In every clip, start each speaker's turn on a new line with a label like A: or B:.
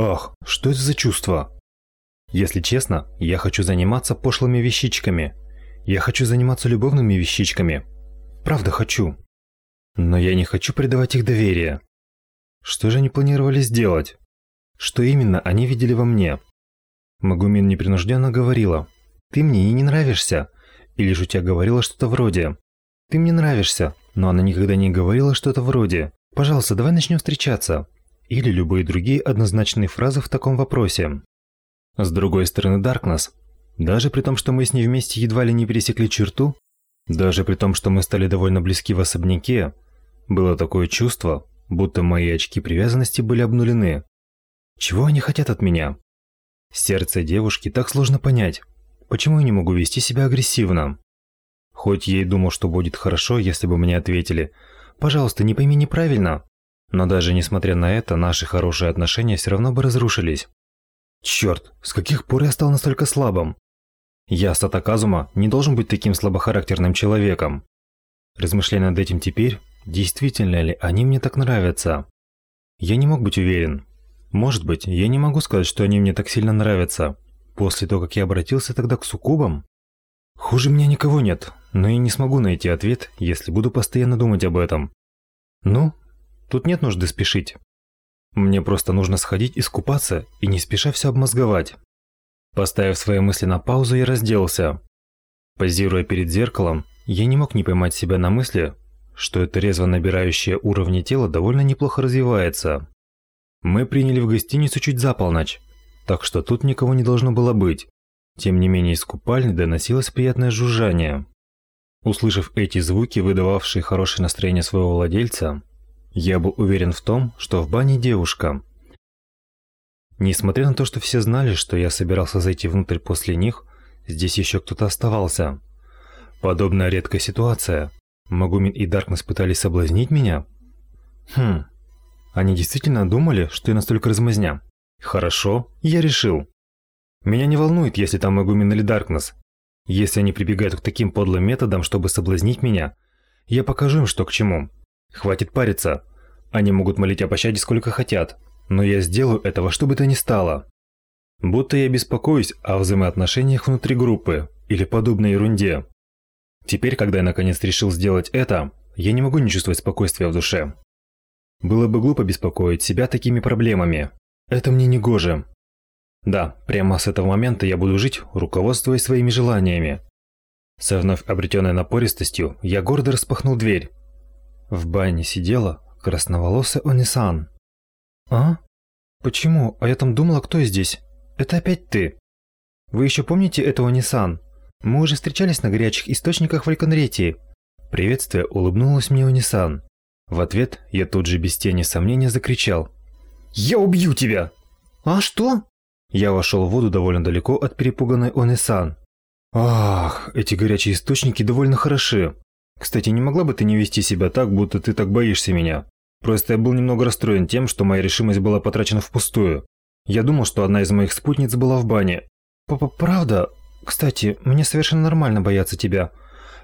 A: Ах, что это за чувство? Если честно, я хочу заниматься пошлыми вещичками. Я хочу заниматься любовными вещичками. Правда хочу. Но я не хочу предавать их доверие. Что же они планировали сделать? Что именно они видели во мне? Магумин непринужденно говорила. «Ты мне и не нравишься». Или же у тебя говорила что-то вроде «Ты мне нравишься», но она никогда не говорила что-то вроде «Пожалуйста, давай начнем встречаться». Или любые другие однозначные фразы в таком вопросе. С другой стороны, Даркнесс, даже при том, что мы с ней вместе едва ли не пересекли черту, даже при том, что мы стали довольно близки в особняке, было такое чувство, будто мои очки привязанности были обнулены. Чего они хотят от меня? Сердце девушки так сложно понять. Почему я не могу вести себя агрессивно? Хоть я и думал, что будет хорошо, если бы мне ответили «Пожалуйста, не пойми неправильно», но даже несмотря на это, наши хорошие отношения все равно бы разрушились. Черт, с каких пор я стал настолько слабым? Я, Сатаказума, не должен быть таким слабохарактерным человеком. Размышляя над этим теперь, действительно ли они мне так нравятся? Я не мог быть уверен. Может быть, я не могу сказать, что они мне так сильно нравятся. После того, как я обратился тогда к суккубам? Хуже меня никого нет, но я не смогу найти ответ, если буду постоянно думать об этом. Ну, тут нет нужды спешить. Мне просто нужно сходить искупаться и не спеша все обмозговать. Поставив свои мысли на паузу, я разделся. Позируя перед зеркалом, я не мог не поймать себя на мысли, что это резво набирающее уровни тело довольно неплохо развивается. Мы приняли в гостиницу чуть за полночь, так что тут никого не должно было быть. Тем не менее из купальни доносилось приятное жужжание. Услышав эти звуки, выдававшие хорошее настроение своего владельца, я был уверен в том, что в бане девушка. Несмотря на то, что все знали, что я собирался зайти внутрь после них, здесь еще кто-то оставался. Подобная редкая ситуация. Магумин и Даркнесс пытались соблазнить меня? Хм, они действительно думали, что я настолько размазня. Хорошо, я решил. Меня не волнует, если там Магумин или Даркнесс. Если они прибегают к таким подлым методам, чтобы соблазнить меня, я покажу им, что к чему. Хватит париться. Они могут молить о пощаде сколько хотят, но я сделаю этого, что бы то ни стало. Будто я беспокоюсь о взаимоотношениях внутри группы или подобной ерунде. Теперь, когда я наконец решил сделать это, я не могу не чувствовать спокойствия в душе. Было бы глупо беспокоить себя такими проблемами. Это мне не гоже. Да, прямо с этого момента я буду жить, руководствуясь своими желаниями. Со вновь обретенной напористостью я гордо распахнул дверь. В бане сидела красноволосая Онисан. «А? Почему? А я там думала, кто здесь? Это опять ты. Вы еще помните этого Нисан? Мы уже встречались на горячих источниках в Альконретии». Приветствие улыбнулась мне Онисан. В ответ я тут же без тени сомнения закричал. «Я убью тебя!» «А что?» Я вошел в воду довольно далеко от перепуганной Онисан. «Ах, эти горячие источники довольно хороши. Кстати, не могла бы ты не вести себя так, будто ты так боишься меня? Просто я был немного расстроен тем, что моя решимость была потрачена впустую. Я думал, что одна из моих спутниц была в бане. Папа, правда? Кстати, мне совершенно нормально бояться тебя.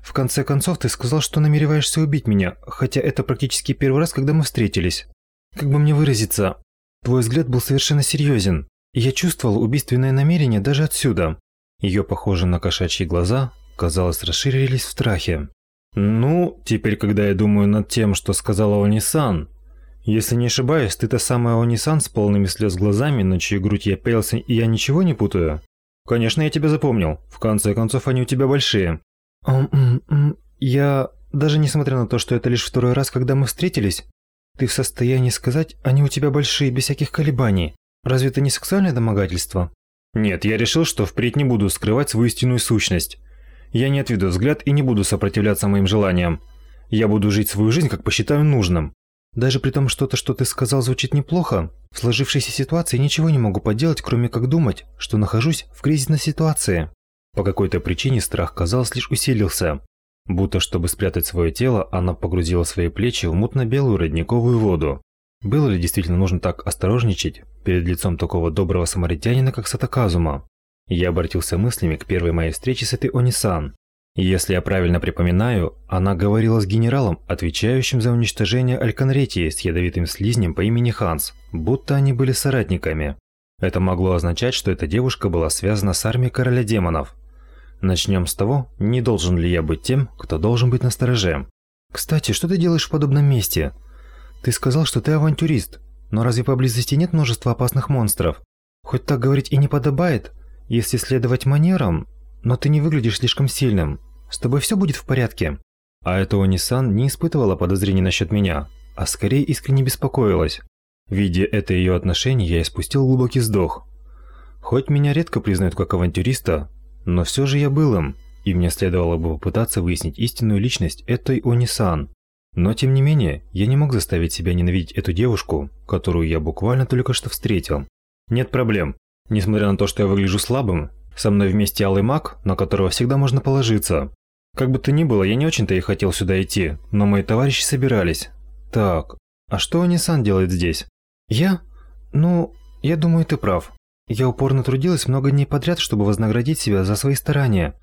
A: В конце концов, ты сказал, что намереваешься убить меня, хотя это практически первый раз, когда мы встретились. Как бы мне выразиться? Твой взгляд был совершенно серьезен, и я чувствовал убийственное намерение даже отсюда. Ее похожие на кошачьи глаза, казалось, расширились в страхе. Ну, теперь, когда я думаю над тем, что сказала Онисан, если не ошибаюсь, ты та самая Онисан с полными слез глазами, на чью грудь я пелся, и я ничего не путаю? Конечно, я тебя запомнил. В конце концов, они у тебя большие. Я... Даже несмотря на то, что это лишь второй раз, когда мы встретились, ты в состоянии сказать, они у тебя большие, без всяких колебаний. Разве это не сексуальное домогательство? Нет, я решил, что впредь не буду скрывать свою истинную сущность. Я не отведу взгляд и не буду сопротивляться моим желаниям. Я буду жить свою жизнь, как посчитаю нужным. Даже при том, что то, что ты сказал, звучит неплохо, в сложившейся ситуации ничего не могу поделать, кроме как думать, что нахожусь в кризисной ситуации. По какой-то причине страх, казалось, лишь усилился. Будто чтобы спрятать свое тело, она погрузила свои плечи в мутно-белую родниковую воду. Было ли действительно нужно так осторожничать перед лицом такого доброго самаритянина, как Сатаказума? Я обратился мыслями к первой моей встрече с этой Онисан. Если я правильно припоминаю, она говорила с генералом, отвечающим за уничтожение Альконретии с ядовитым слизнем по имени Ханс, будто они были соратниками. Это могло означать, что эта девушка была связана с армией короля демонов. Начнем с того, не должен ли я быть тем, кто должен быть настороже. Кстати, что ты делаешь в подобном месте? Ты сказал, что ты авантюрист, но разве поблизости нет множества опасных монстров? Хоть так говорить и не подобает, если следовать манерам, но ты не выглядишь слишком сильным. С тобой все будет в порядке. А этого Ниссан не испытывала подозрений насчет меня, а скорее искренне беспокоилась. Видя это ее отношение, я испустил глубокий вздох. Хоть меня редко признают как авантюриста, но все же я был им, и мне следовало бы попытаться выяснить истинную личность этой Онисан. Но тем не менее, я не мог заставить себя ненавидеть эту девушку, которую я буквально только что встретил. Нет проблем. Несмотря на то, что я выгляжу слабым, со мной вместе алый маг, на которого всегда можно положиться. Как бы то ни было, я не очень-то и хотел сюда идти, но мои товарищи собирались. Так, а что Анисан делает здесь? Я? Ну, я думаю, ты прав. Я упорно трудилась много дней подряд, чтобы вознаградить себя за свои старания.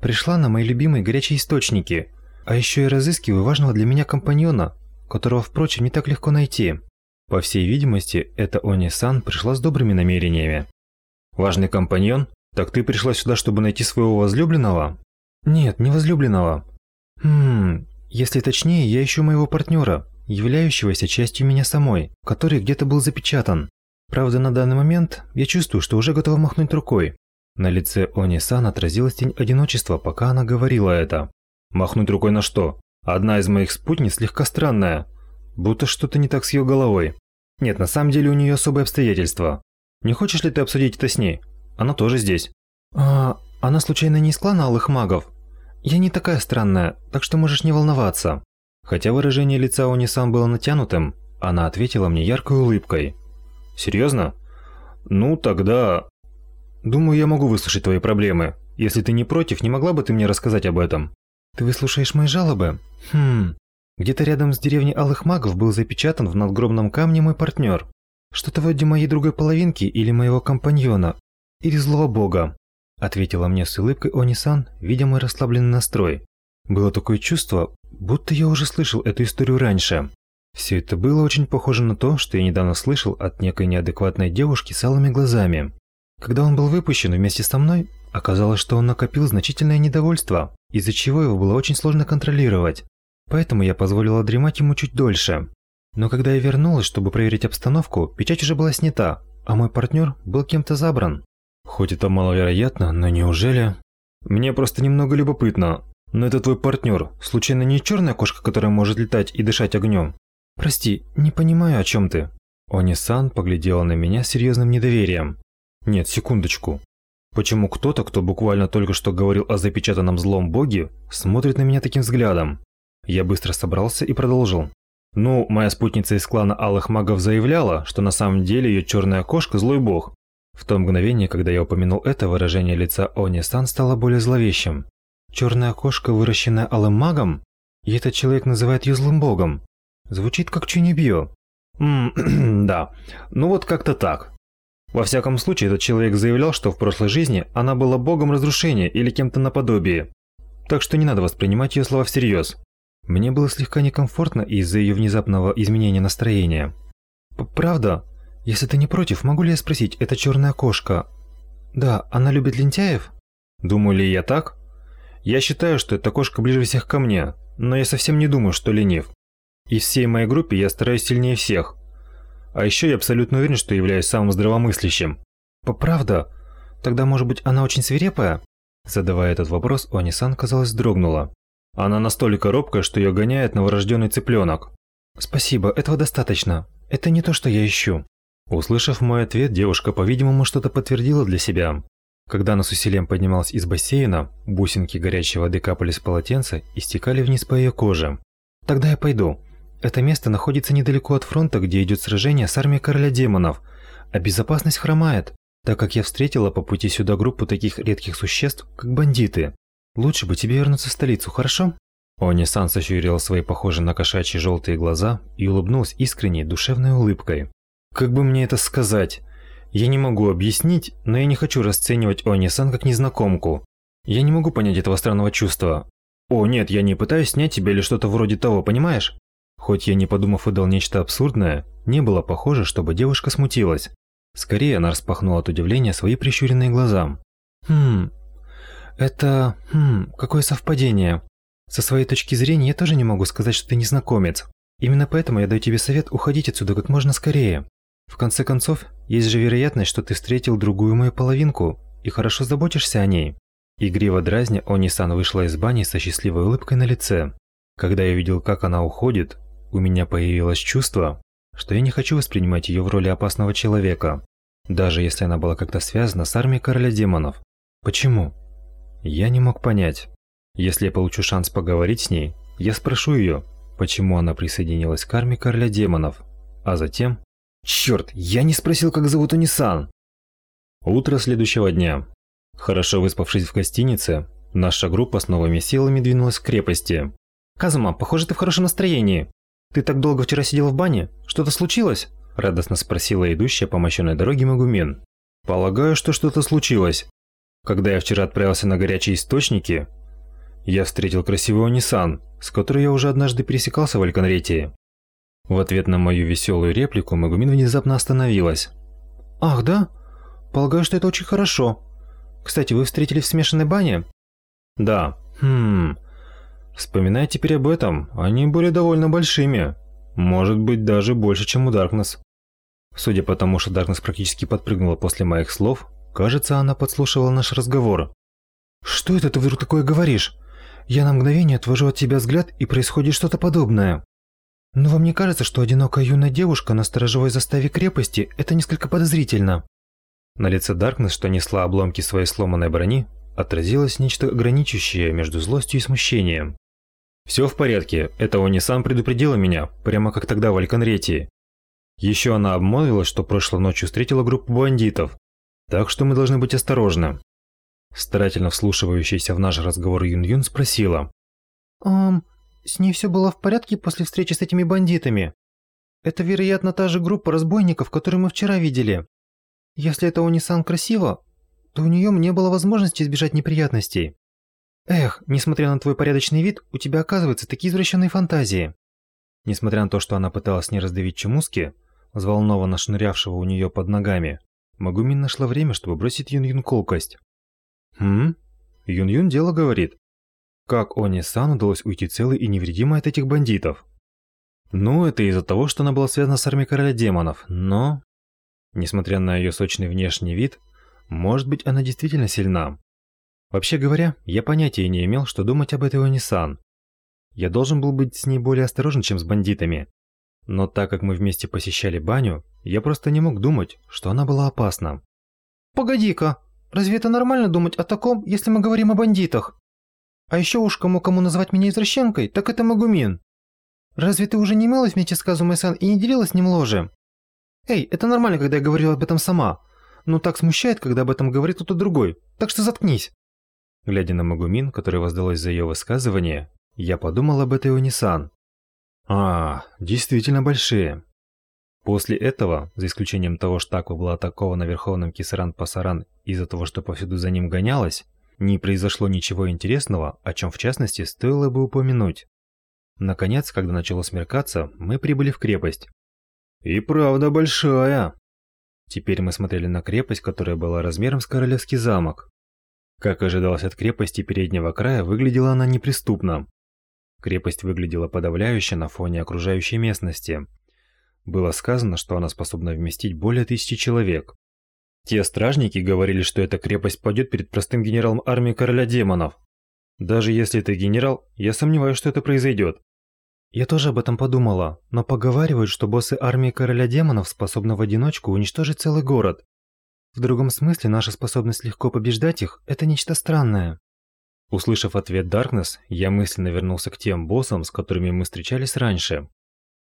A: Пришла на мои любимые горячие источники, а еще и разыскиваю важного для меня компаньона, которого, впрочем, не так легко найти. По всей видимости, эта Они-сан пришла с добрыми намерениями. Важный компаньон? Так ты пришла сюда, чтобы найти своего возлюбленного? Нет, не возлюбленного. Хм, если точнее, я ищу моего партнера, являющегося частью меня самой, который где-то был запечатан. Правда, на данный момент я чувствую, что уже готова махнуть рукой. На лице Они-сан отразилась тень одиночества, пока она говорила это. Махнуть рукой на что? Одна из моих спутниц слегка странная. Будто что-то не так с ее головой. Нет, на самом деле у нее особые обстоятельства. Не хочешь ли ты обсудить это с ней? Она тоже здесь. А, она случайно не из клана Алых Магов? Я не такая странная, так что можешь не волноваться. Хотя выражение лица у Нисан было натянутым, она ответила мне яркой улыбкой. Серьезно? Ну, тогда... Думаю, я могу выслушать твои проблемы. Если ты не против, не могла бы ты мне рассказать об этом? Ты выслушаешь мои жалобы? Хм... Где-то рядом с деревней Алых Магов был запечатан в надгробном камне мой партнер. Что-то вроде моей другой половинки или моего компаньона. Или злого бога. Ответила мне с улыбкой Онисан, видя мой расслабленный настрой. Было такое чувство, будто я уже слышал эту историю раньше. Все это было очень похоже на то, что я недавно слышал от некой неадекватной девушки с алыми глазами. Когда он был выпущен вместе со мной, оказалось, что он накопил значительное недовольство, из-за чего его было очень сложно контролировать. Поэтому я позволила дремать ему чуть дольше. Но когда я вернулась, чтобы проверить обстановку, печать уже была снята, а мой партнер был кем-то забран. Хоть это маловероятно, но неужели... Мне просто немного любопытно. Но это твой партнер, случайно не черная кошка, которая может летать и дышать огнем? Прости, не понимаю, о чем ты. Они-сан поглядела на меня с серьезным недоверием. Нет, секундочку. Почему кто-то, кто буквально только что говорил о запечатанном злом боге, смотрит на меня таким взглядом? Я быстро собрался и продолжил. Ну, моя спутница из клана Алых Магов заявляла, что на самом деле ее черная кошка – злой бог. В то мгновение, когда я упомянул это, выражение лица Они-сан стало более зловещим. Черная кошка, выращенная Алым Магом? И этот человек называет ее злым богом. Звучит как Чунибьё. Ммм, да. Ну вот как-то так. Во всяком случае, этот человек заявлял, что в прошлой жизни она была богом разрушения или кем-то наподобие. Так что не надо воспринимать ее слова всерьез. Мне было слегка некомфортно из-за ее внезапного изменения настроения. «Правда? Если ты не против, могу ли я спросить, это черная кошка? Да, она любит лентяев?» «Думаю ли я так?» «Я считаю, что эта кошка ближе всех ко мне, но я совсем не думаю, что ленив. Из всей моей группе я стараюсь сильнее всех. А еще я абсолютно уверен, что являюсь самым здравомыслящим». «Правда? Тогда, может быть, она очень свирепая?» Задавая этот вопрос, Онисан, казалось, дрогнула. Она настолько робкая, что ее гоняет новорожденный цыпленок. «Спасибо, этого достаточно. Это не то, что я ищу». Услышав мой ответ, девушка, по-видимому, что-то подтвердила для себя. Когда она с усилием поднималась из бассейна, бусинки горячей воды капали с полотенца и стекали вниз по ее коже. «Тогда я пойду. Это место находится недалеко от фронта, где идет сражение с армией короля демонов, а безопасность хромает, так как я встретила по пути сюда группу таких редких существ, как бандиты. Лучше бы тебе вернуться в столицу, хорошо?» Они-сан сощурила свои похожие на кошачьи желтые глаза и улыбнулась искренней, душевной улыбкой. «Как бы мне это сказать? Я не могу объяснить, но я не хочу расценивать Они-сан как незнакомку. Я не могу понять этого странного чувства. О, нет, я не пытаюсь снять тебя или что-то вроде того, понимаешь?» Хоть я не подумав выдал нечто абсурдное, не было похоже, чтобы девушка смутилась. Скорее она распахнула от удивления свои прищуренные глаза. «Хм, это... Хм, какое совпадение. Со своей точки зрения я тоже не могу сказать, что ты незнакомец. Именно поэтому я даю тебе совет уходить отсюда как можно скорее. В конце концов, есть же вероятность, что ты встретил другую мою половинку и хорошо заботишься о ней. Игриво дразня, Они-сан вышла из бани со счастливой улыбкой на лице. Когда я видел, как она уходит, у меня появилось чувство, что я не хочу воспринимать ее в роли опасного человека, даже если она была как-то связана с армией короля демонов. Почему? Я не мог понять. Если я получу шанс поговорить с ней, я спрошу ее, почему она присоединилась к армии короля демонов, а затем... Черт, я не спросил, как зовут Унисан! Утро следующего дня. Хорошо выспавшись в гостинице, наша группа с новыми силами двинулась к крепости. «Казума, похоже, ты в хорошем настроении. Ты так долго вчера сидел в бане? Что-то случилось?» Радостно спросила идущая по мощенной дороге Магумен. «Полагаю, что что-то случилось. Когда я вчера отправился на горячие источники, я встретил красивого Nissan, с которой я уже однажды пересекался в Альконретии. В ответ на мою веселую реплику Магумин внезапно остановилась. «Ах, да? Полагаю, что это очень хорошо. Кстати, вы встретились в смешанной бане?» «Да. Хм... Вспоминая теперь об этом, они были довольно большими. Может быть, даже больше, чем у Даркнесс. Судя по тому, что Даркнесс практически подпрыгнула после моих слов, кажется, она подслушивала наш разговор. «Что это ты вдруг такое говоришь? Я на мгновение отвожу от тебя взгляд, и происходит что-то подобное. Но вам не кажется, что одинокая юная девушка на сторожевой заставе крепости – это несколько подозрительно?» На лице Даркнесс, что несла обломки своей сломанной брони, отразилось нечто граничащее между злостью и смущением. Все в порядке, это не сам предупредила меня, прямо как тогда в Альконретии. Еще она обмолвилась, что прошлой ночью встретила группу бандитов, так что мы должны быть осторожны. Старательно вслушивающаяся в наш разговор Юн-Юн спросила. «Ам, с ней все было в порядке после встречи с этими бандитами? Это, вероятно, та же группа разбойников, которую мы вчера видели. Если это Онисан красиво, то у нее не было возможности избежать неприятностей. Эх, несмотря на твой порядочный вид, у тебя оказываются такие извращенные фантазии. Несмотря на то, что она пыталась не раздавить Чемуски, взволнованно шнырявшего у нее под ногами, Магумин нашла время, чтобы бросить Юн-Юн колкость. Хм? Юн-Юн дело говорит. Как Они-сан удалось уйти целой и невредимой от этих бандитов? Ну, это из-за того, что она была связана с армией короля демонов, но... Несмотря на ее сочный внешний вид, может быть, она действительно сильна. Вообще говоря, я понятия не имел, что думать об этой Онисан. Я должен был быть с ней более осторожен, чем с бандитами. Но так как мы вместе посещали баню, я просто не мог думать, что она была опасна. «Погоди-ка, разве это нормально думать о таком, если мы говорим о бандитах? А еще уж кому-кому называть меня извращенкой, так это Магумин. Разве ты уже не мылась вместе с Казумой-сан и не делила с ним ложе? Эй, это нормально, когда я говорила об этом сама. Но так смущает, когда об этом говорит кто-то другой, так что заткнись». Глядя на Магумин, которая воздалась за ее высказывание, я подумал об этой Унисан. А, действительно большие. После этого, за исключением того, что Аква была атакована Верховным Кисаран Пасаран из-за того, что повсюду за ним гонялась, не произошло ничего интересного, о чем в частности стоило бы упомянуть. Наконец, когда начало смеркаться, мы прибыли в крепость. И правда большая. Теперь мы смотрели на крепость, которая была размером с королевский замок. Как ожидалось от крепости переднего края, выглядела она неприступно. Крепость выглядела подавляюще на фоне окружающей местности. Было сказано, что она способна вместить более тысячи человек. Те стражники говорили, что эта крепость падет перед простым генералом армии короля демонов. Даже если это генерал, я сомневаюсь, что это произойдет. Я тоже об этом подумала, но поговаривают, что боссы армии короля демонов способны в одиночку уничтожить целый город. В другом смысле, наша способность легко побеждать их – это нечто странное. Услышав ответ Даркнесс, я мысленно вернулся к тем боссам, с которыми мы встречались раньше.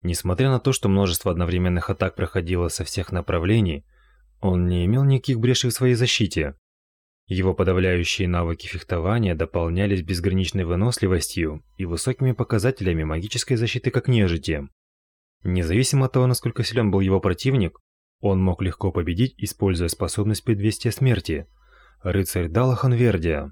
A: Несмотря на то, что множество одновременных атак проходило со всех направлений, он не имел никаких брешей в своей защите. Его подавляющие навыки фехтования дополнялись безграничной выносливостью и высокими показателями магической защиты как нежити. Независимо от того, насколько силен был его противник, он мог легко победить, используя способность предвестия смерти. Рыцарь Далахан Вердия.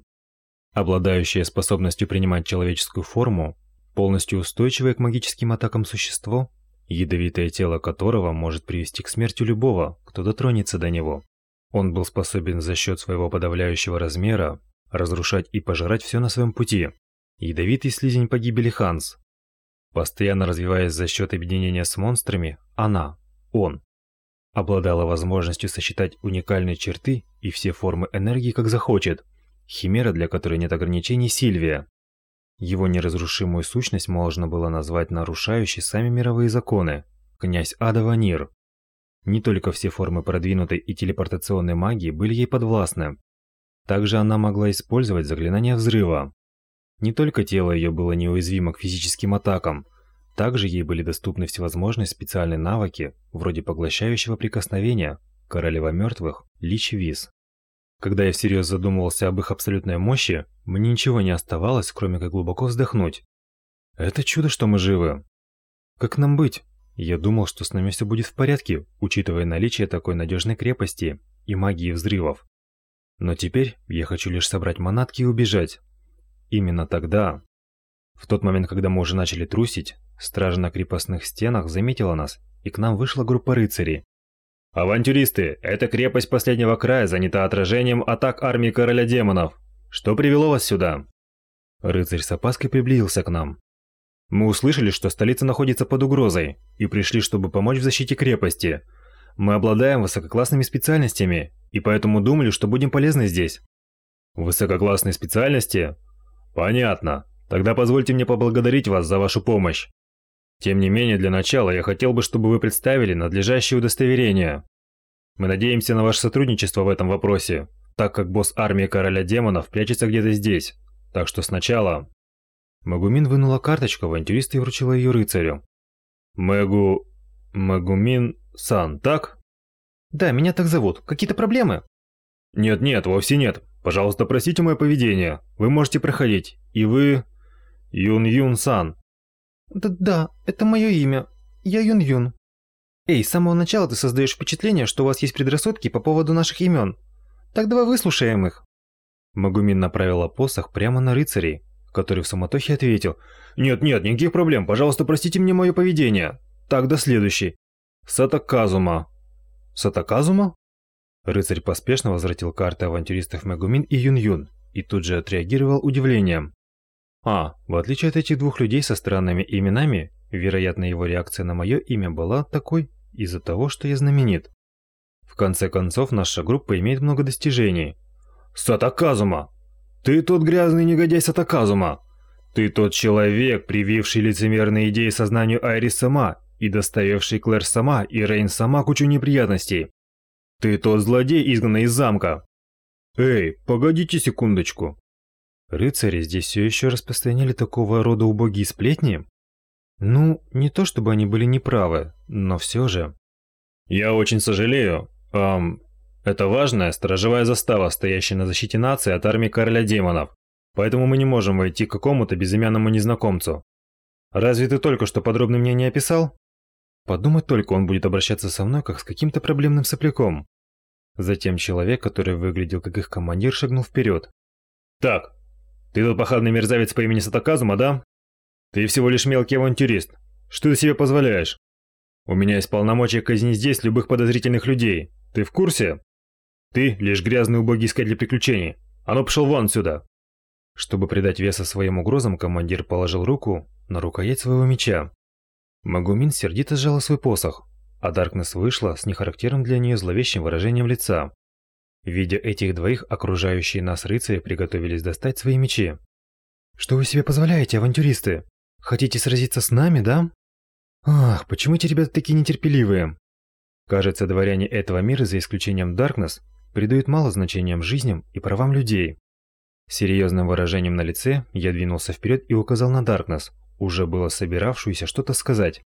A: Обладающее способностью принимать человеческую форму, полностью устойчивое к магическим атакам существо, ядовитое тело которого может привести к смерти любого, кто дотронется до него. Он был способен за счет своего подавляющего размера разрушать и пожирать все на своем пути. Ядовитый слизень погибели Ханс. Постоянно развиваясь за счет объединения с монстрами, она, он, обладала возможностью сочетать уникальные черты и все формы энергии как захочет. Химера, для которой нет ограничений, Сильвия. Его неразрушимую сущность можно было назвать нарушающей сами мировые законы. Князь Ада Ванир. Не только все формы продвинутой и телепортационной магии были ей подвластны. Также она могла использовать заклинание взрыва. Не только тело ее было неуязвимо к физическим атакам, также ей были доступны всевозможные специальные навыки, вроде поглощающего прикосновения, королева мертвых, лич виз. Когда я всерьез задумывался об их абсолютной мощи, мне ничего не оставалось, кроме как глубоко вздохнуть. Это чудо, что мы живы. Как нам быть? Я думал, что с нами все будет в порядке, учитывая наличие такой надежной крепости и магии взрывов. Но теперь я хочу лишь собрать манатки и убежать. Именно тогда, в тот момент, когда мы уже начали трусить, стража на крепостных стенах заметила нас, и к нам вышла группа рыцарей. «Авантюристы, эта крепость последнего края занята отражением атак армии короля демонов. Что привело вас сюда?» Рыцарь с опаской приблизился к нам. «Мы услышали, что столица находится под угрозой, и пришли, чтобы помочь в защите крепости. Мы обладаем высококлассными специальностями, и поэтому думали, что будем полезны здесь». «Высококлассные специальности?» «Понятно. Тогда позвольте мне поблагодарить вас за вашу помощь. Тем не менее, для начала я хотел бы, чтобы вы представили надлежащее удостоверение. Мы надеемся на ваше сотрудничество в этом вопросе, так как босс армии короля демонов прячется где-то здесь. Так что сначала...» Магумин вынула карточку авантюриста и вручила ее рыцарю. «Мэгу... Магумин-сан, так?»
B: «Да, меня так зовут. Какие-то проблемы?»
A: «Нет-нет, вовсе нет. Пожалуйста, простите мое поведение. Вы можете проходить. И вы... Юн-Юн-сан».
B: «Да-да, это мое имя. Я Юн-Юн». «Эй, с самого начала ты создаешь впечатление, что у вас есть предрассудки по поводу наших имен. Так давай выслушаем их».
A: Магумин направила посох прямо на рыцарей, который в суматохе ответил. «Нет-нет, никаких проблем. Пожалуйста, простите мне мое поведение. Так, до следующей. Сатаказума». «Сатаказума?» Рыцарь поспешно возвратил карты авантюристов Мегумин и Юн-Юн и тут же отреагировал удивлением. А, в отличие от этих двух людей со странными именами, вероятно, его реакция на мое имя была такой из-за того, что я знаменит. В конце концов, наша группа имеет много достижений. Сатаказума! Ты тот грязный негодяй Сатаказума! Ты тот человек, прививший лицемерные идеи сознанию Айрис сама и доставивший Клэр сама и Рейн сама кучу неприятностей. Ты тот злодей, изгнанный из замка. Эй, погодите секундочку. Рыцари здесь все еще распространяли такого рода убогие сплетни? Ну, не то чтобы они были неправы, но все же. Я очень сожалею. Эм, это важная сторожевая застава, стоящая на защите нации от армии короля демонов. Поэтому мы не можем войти к какому-то безымянному незнакомцу. Разве ты только что подробно мне не описал? Подумать только, он будет обращаться со мной, как с каким-то проблемным сопляком. Затем человек, который выглядел как их командир, шагнул вперед. «Так, ты тот похабный мерзавец по имени Сатаказума, да? Ты всего лишь мелкий авантюрист. Что ты себе позволяешь? У меня есть полномочия казнить здесь любых подозрительных людей. Ты в курсе? Ты лишь грязный убогий искатель приключений. А ну пошел вон сюда!» Чтобы придать веса своим угрозам, командир положил руку на рукоять своего меча. Магумин сердито сжала свой посох, а Даркнесс вышла с нехарактерным для нее зловещим выражением лица. Видя этих двоих, окружающие нас рыцари приготовились достать свои мечи. «Что вы себе позволяете, авантюристы? Хотите сразиться с нами, да? Ах, почему эти ребята такие нетерпеливые?» Кажется, дворяне этого мира, за исключением Даркнесс, придают мало значения жизням и правам людей. С серьезным выражением на лице я двинулся вперед и указал на Даркнесс, уже было собиравшуюся что-то сказать.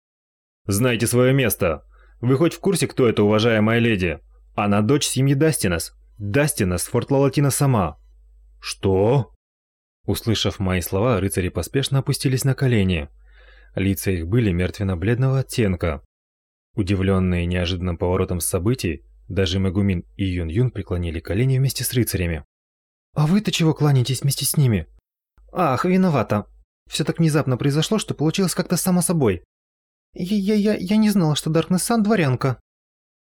A: «Знайте свое место! Вы хоть в курсе, кто эта уважаемая леди? Она дочь семьи Дастинас. Дастинас Форт Лалатина сама». «Что?» Услышав мои слова, рыцари поспешно опустились на колени. Лица их были мертвенно-бледного оттенка. Удивленные неожиданным поворотом событий, даже Мегумин и Юн-Юн преклонили колени вместе с рыцарями. «А вы-то чего кланяетесь вместе с ними?» «Ах, виновата. Все так внезапно произошло, что получилось как-то само собой.
B: Я, я, не знала, что Даркнесс Сан дворянка.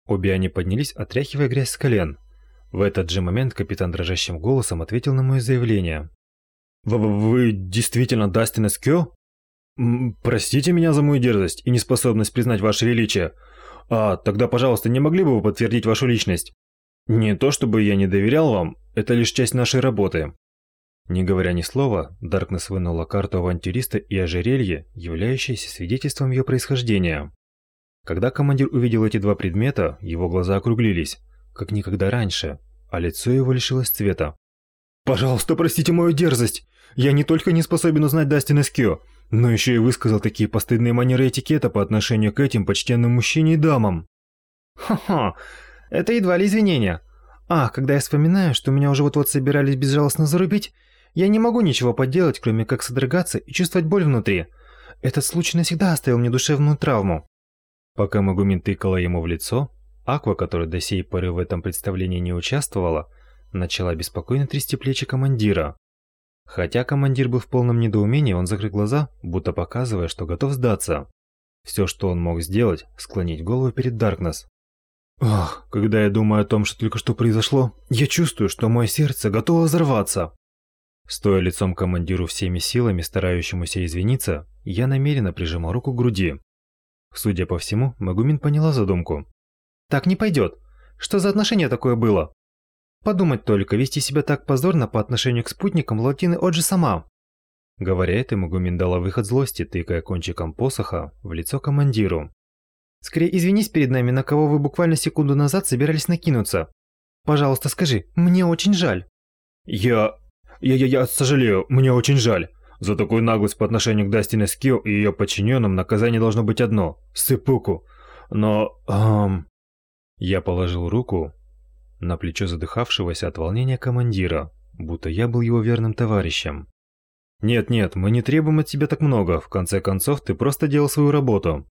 A: Обе они поднялись, отряхивая грязь с колен. В этот же момент капитан дрожащим голосом ответил на мое заявление. «Вы, вы действительно Дастин Эскё? Простите меня за мою дерзость и неспособность признать ваше величие. А, тогда, пожалуйста, не могли бы вы подтвердить вашу личность? Не то чтобы я не доверял вам, это лишь часть нашей работы». Не говоря ни слова, Даркнесс вынула карту авантюриста и ожерелье, являющееся свидетельством ее происхождения. Когда командир увидел эти два предмета, его глаза округлились, как никогда раньше, а лицо его лишилось цвета. «Пожалуйста, простите мою дерзость! Я не только не способен узнать Дастина Скио, но еще и высказал такие постыдные манеры этикета по отношению к этим почтенным мужчине и дамам!»
B: «Ха-ха! Это едва ли извинения. А, когда я вспоминаю, что меня уже вот-вот собирались безжалостно зарубить, я не могу ничего поделать, кроме как содрогаться и чувствовать боль внутри. Этот случай навсегда оставил мне душевную травму.
A: Пока Магумин тыкала ему в лицо, Аква, которая до сей поры в этом представлении не участвовала, начала беспокойно трясти плечи командира. Хотя командир был в полном недоумении, он закрыл глаза, будто показывая, что готов сдаться. Все, что он мог сделать, склонить голову перед Даркнесс. «Ах, когда я думаю о том, что только что произошло, я чувствую, что мое сердце готово взорваться!» Стоя лицом командиру всеми силами, старающемуся извиниться, я намеренно прижимал руку к груди. Судя по всему, Магумин поняла задумку.
B: «Так не пойдет. Что за отношение такое было? Подумать только, вести себя так позорно по отношению к спутникам Латины Оджи сама».
A: Говоря это, Магумин дала выход злости, тыкая кончиком посоха в лицо командиру.
B: «Скорее извинись перед нами, на кого вы буквально секунду назад собирались накинуться. Пожалуйста, скажи, мне очень жаль».
A: «Я... я... я... я сожалею, мне очень жаль. За такую наглость по отношению к Дастин Эскио и ее подчиненным наказание должно быть одно – сыпуку. Но... Эм... Я положил руку на плечо задыхавшегося от волнения командира, будто я был его верным товарищем. «Нет-нет, мы не требуем от тебя так много, в конце концов, ты просто делал свою работу.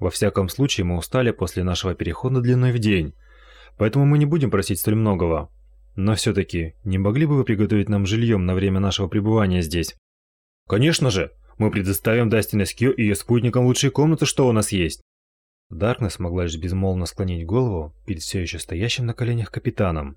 A: Во всяком случае, мы устали после нашего перехода длиной в день, поэтому мы не будем просить столь многого. Но все-таки, не могли бы вы приготовить нам жильем на время нашего пребывания здесь?» Конечно же, мы предоставим Дастин Эскью и ее спутникам лучшие комнаты, что у нас есть. Даркнесс могла лишь безмолвно склонить голову перед все еще стоящим на коленях капитаном.